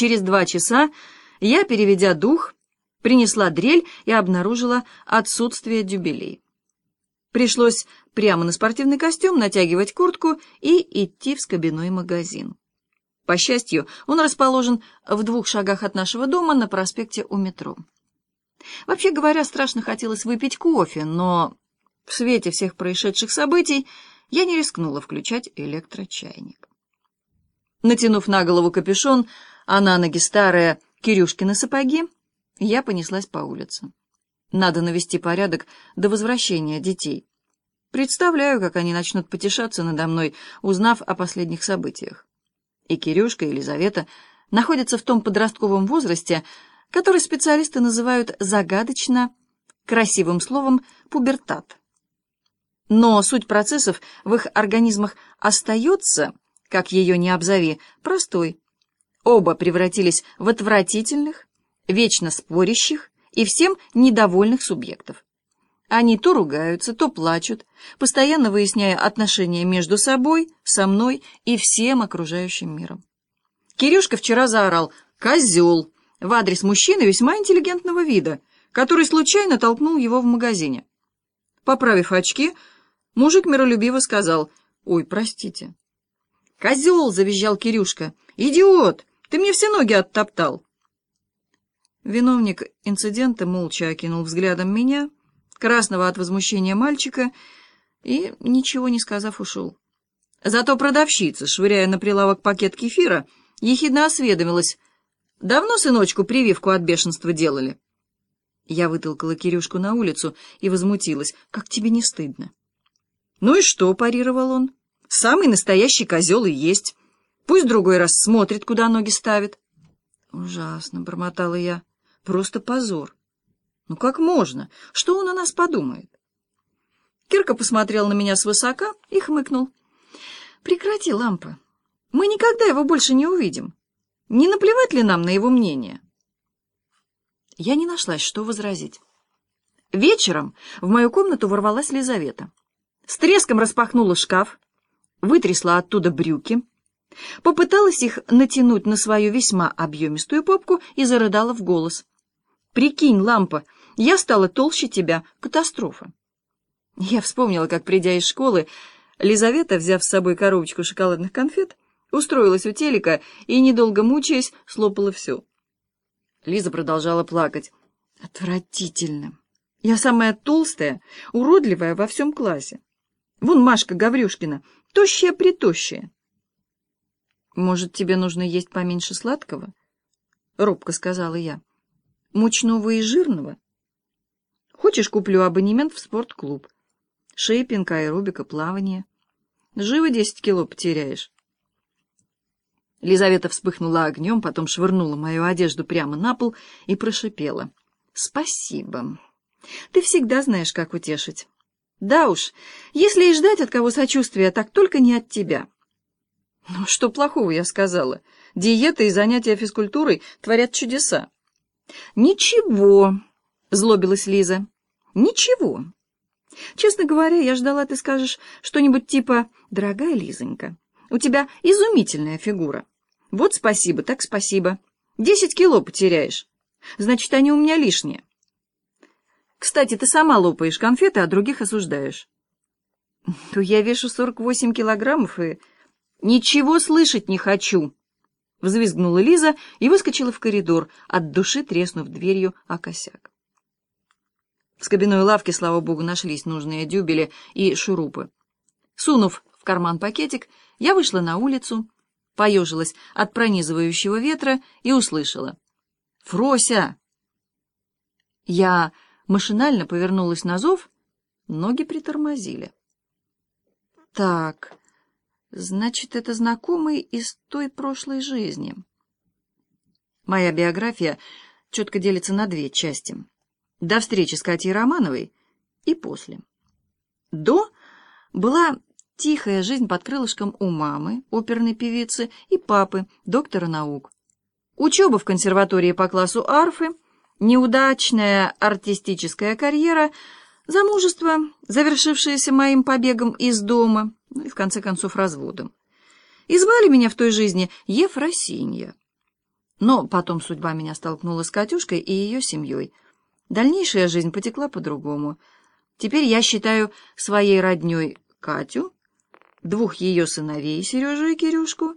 Через два часа я, переведя дух, принесла дрель и обнаружила отсутствие дюбелей. Пришлось прямо на спортивный костюм натягивать куртку и идти в скобяной магазин. По счастью, он расположен в двух шагах от нашего дома на проспекте у метро. Вообще говоря, страшно хотелось выпить кофе, но в свете всех происшедших событий я не рискнула включать электрочайник. Натянув на голову капюшон, а на ноги старые Кирюшкины сапоги, я понеслась по улице. Надо навести порядок до возвращения детей. Представляю, как они начнут потешаться надо мной, узнав о последних событиях. И Кирюшка, и Елизавета находятся в том подростковом возрасте, который специалисты называют загадочно красивым словом «пубертат». Но суть процессов в их организмах остается, как ее не обзови, простой. Оба превратились в отвратительных, вечно спорящих и всем недовольных субъектов. Они то ругаются, то плачут, постоянно выясняя отношения между собой, со мной и всем окружающим миром. Кирюшка вчера заорал «Козел!» в адрес мужчины весьма интеллигентного вида, который случайно толкнул его в магазине. Поправив очки, мужик миролюбиво сказал «Ой, простите». «Козел!» — завизжал Кирюшка. «Идиот! Ты мне все ноги оттоптал!» Виновник инцидента молча окинул взглядом меня, красного от возмущения мальчика, и, ничего не сказав, ушел. Зато продавщица, швыряя на прилавок пакет кефира, ехидно осведомилась. «Давно сыночку прививку от бешенства делали?» Я вытолкала Кирюшку на улицу и возмутилась. «Как тебе не стыдно?» «Ну и что?» — парировал он. «Самый настоящий козел и есть. Пусть другой раз смотрит, куда ноги ставит». «Ужасно», — бормотала я. «Просто позор». «Ну как можно? Что он о нас подумает?» Кирка посмотрел на меня свысока и хмыкнул. «Прекрати, лампа. Мы никогда его больше не увидим. Не наплевать ли нам на его мнение?» Я не нашлась, что возразить. Вечером в мою комнату ворвалась Лизавета. С треском распахнула шкаф, вытрясла оттуда брюки, попыталась их натянуть на свою весьма объемистую попку и зарыдала в голос. «Прикинь, лампа, я стала толще тебя. Катастрофа!» Я вспомнила, как, придя из школы, Лизавета, взяв с собой коробочку шоколадных конфет, устроилась у телека и, недолго мучаясь, слопала все. Лиза продолжала плакать. «Отвратительно! Я самая толстая, уродливая во всем классе. Вон Машка Гаврюшкина, тощая-притощая». «Может, тебе нужно есть поменьше сладкого?» — робко сказала я. «Мучного и жирного? Хочешь, куплю абонемент в спортклуб? Шейпинг, аэробика, плавание. Живо десять кило потеряешь». Лизавета вспыхнула огнем, потом швырнула мою одежду прямо на пол и прошипела. «Спасибо. Ты всегда знаешь, как утешить. Да уж, если и ждать от кого сочувствия, так только не от тебя». «Ну, что плохого, я сказала. Диета и занятия физкультурой творят чудеса». «Ничего», — злобилась Лиза. «Ничего. Честно говоря, я ждала, ты скажешь что-нибудь типа «Дорогая Лизонька, у тебя изумительная фигура. Вот спасибо, так спасибо. Десять кило потеряешь. Значит, они у меня лишние. Кстати, ты сама лопаешь конфеты, а других осуждаешь. То я вешу сорок восемь килограммов и... Ничего слышать не хочу. Взвизгнула Лиза и выскочила в коридор, от души треснув дверью о косяк. В скобяной лавке, слава богу, нашлись нужные дюбели и шурупы. Сунув в карман пакетик, я вышла на улицу, поежилась от пронизывающего ветра и услышала. «Фрося!» Я машинально повернулась на зов, ноги притормозили. «Так, значит, это знакомый из той прошлой жизни». Моя биография четко делится на две части. До встречи с Катей Романовой и после. До была Тихая жизнь под крылышком у мамы, оперной певицы, и папы, доктора наук. Учеба в консерватории по классу арфы, неудачная артистическая карьера, замужество, завершившееся моим побегом из дома, ну и, в конце концов, разводом. И звали меня в той жизни Ефросинья. Но потом судьба меня столкнула с Катюшкой и ее семьей. Дальнейшая жизнь потекла по-другому. Теперь я считаю своей родней Катю, двух ее сыновей, Сережу и Кирюшку,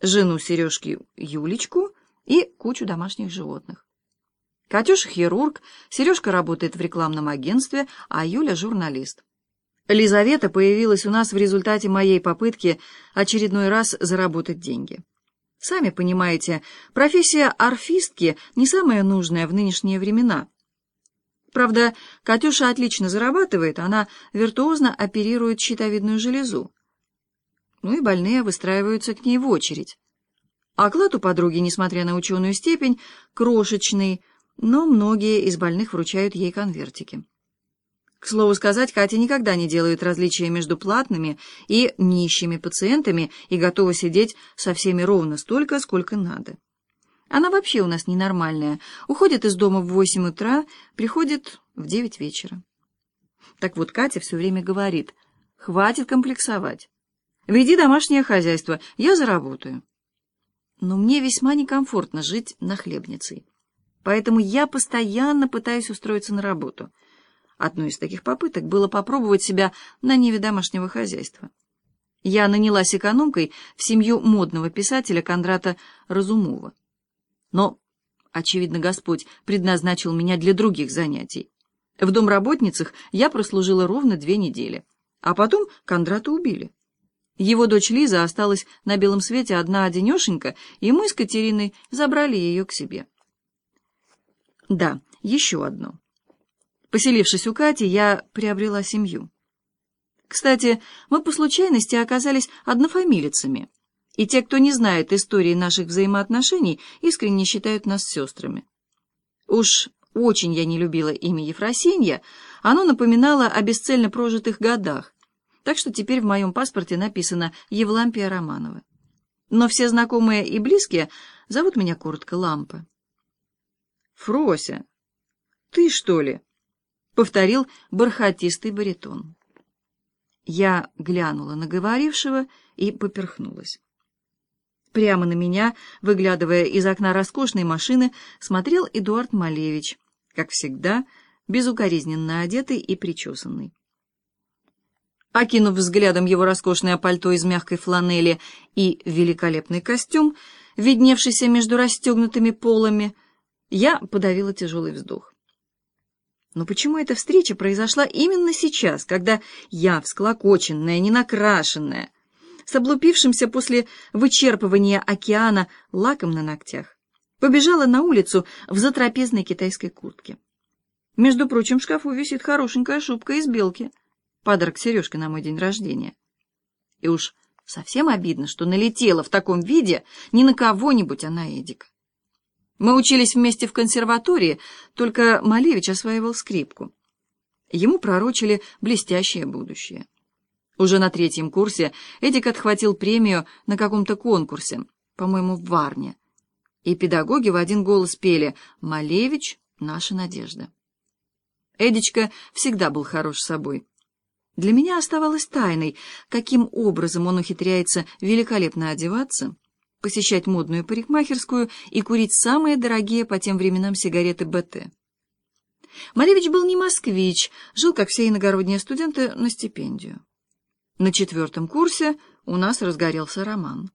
жену Сережки Юлечку и кучу домашних животных. Катюша хирург, Сережка работает в рекламном агентстве, а Юля журналист. Лизавета появилась у нас в результате моей попытки очередной раз заработать деньги. Сами понимаете, профессия орфистки не самая нужная в нынешние времена. Правда, Катюша отлично зарабатывает, она виртуозно оперирует щитовидную железу. Ну и больные выстраиваются к ней в очередь. Оклад у подруги, несмотря на ученую степень, крошечный, но многие из больных вручают ей конвертики. К слову сказать, Катя никогда не делает различия между платными и нищими пациентами и готова сидеть со всеми ровно столько, сколько надо. Она вообще у нас ненормальная. Уходит из дома в восемь утра, приходит в девять вечера. Так вот, Катя все время говорит, хватит комплексовать. Веди домашнее хозяйство, я заработаю. Но мне весьма некомфортно жить нахлебницей. Поэтому я постоянно пытаюсь устроиться на работу — Одной из таких попыток было попробовать себя на ниве домашнего хозяйства. Я нанялась экономкой в семью модного писателя Кондрата Разумова. Но, очевидно, Господь предназначил меня для других занятий. В домработницах я прослужила ровно две недели, а потом Кондрата убили. Его дочь Лиза осталась на белом свете одна-одинешенька, и мы с Катериной забрали ее к себе. Да, еще одно. Поселившись у Кати, я приобрела семью. Кстати, мы по случайности оказались однофамилицами, и те, кто не знает истории наших взаимоотношений, искренне считают нас сестрами. Уж очень я не любила имя Ефросинья, оно напоминало о бесцельно прожитых годах, так что теперь в моем паспорте написано Евлампия Романова. Но все знакомые и близкие зовут меня коротко Лампа. «Фрося, ты что ли?» Повторил бархатистый баритон. Я глянула на говорившего и поперхнулась. Прямо на меня, выглядывая из окна роскошной машины, смотрел Эдуард Малевич, как всегда, безукоризненно одетый и причесанный. Окинув взглядом его роскошное пальто из мягкой фланели и великолепный костюм, видневшийся между расстегнутыми полами, я подавила тяжелый вздох. Но почему эта встреча произошла именно сейчас, когда я, всклокоченная, ненакрашенная, с облупившимся после вычерпывания океана лаком на ногтях, побежала на улицу в затрапезной китайской куртке? Между прочим, в шкафу висит хорошенькая шубка из белки, подарок Сережке на мой день рождения. И уж совсем обидно, что налетела в таком виде не на кого-нибудь, а на Эдика. Мы учились вместе в консерватории, только Малевич осваивал скрипку. Ему пророчили блестящее будущее. Уже на третьем курсе Эдик отхватил премию на каком-то конкурсе, по-моему, в Варне. И педагоги в один голос пели «Малевич — наша надежда». Эдичка всегда был хорош собой. Для меня оставалось тайной, каким образом он ухитряется великолепно одеваться, посещать модную парикмахерскую и курить самые дорогие по тем временам сигареты БТ. Малевич был не москвич, жил, как все иногородние студенты, на стипендию. На четвертом курсе у нас разгорелся роман.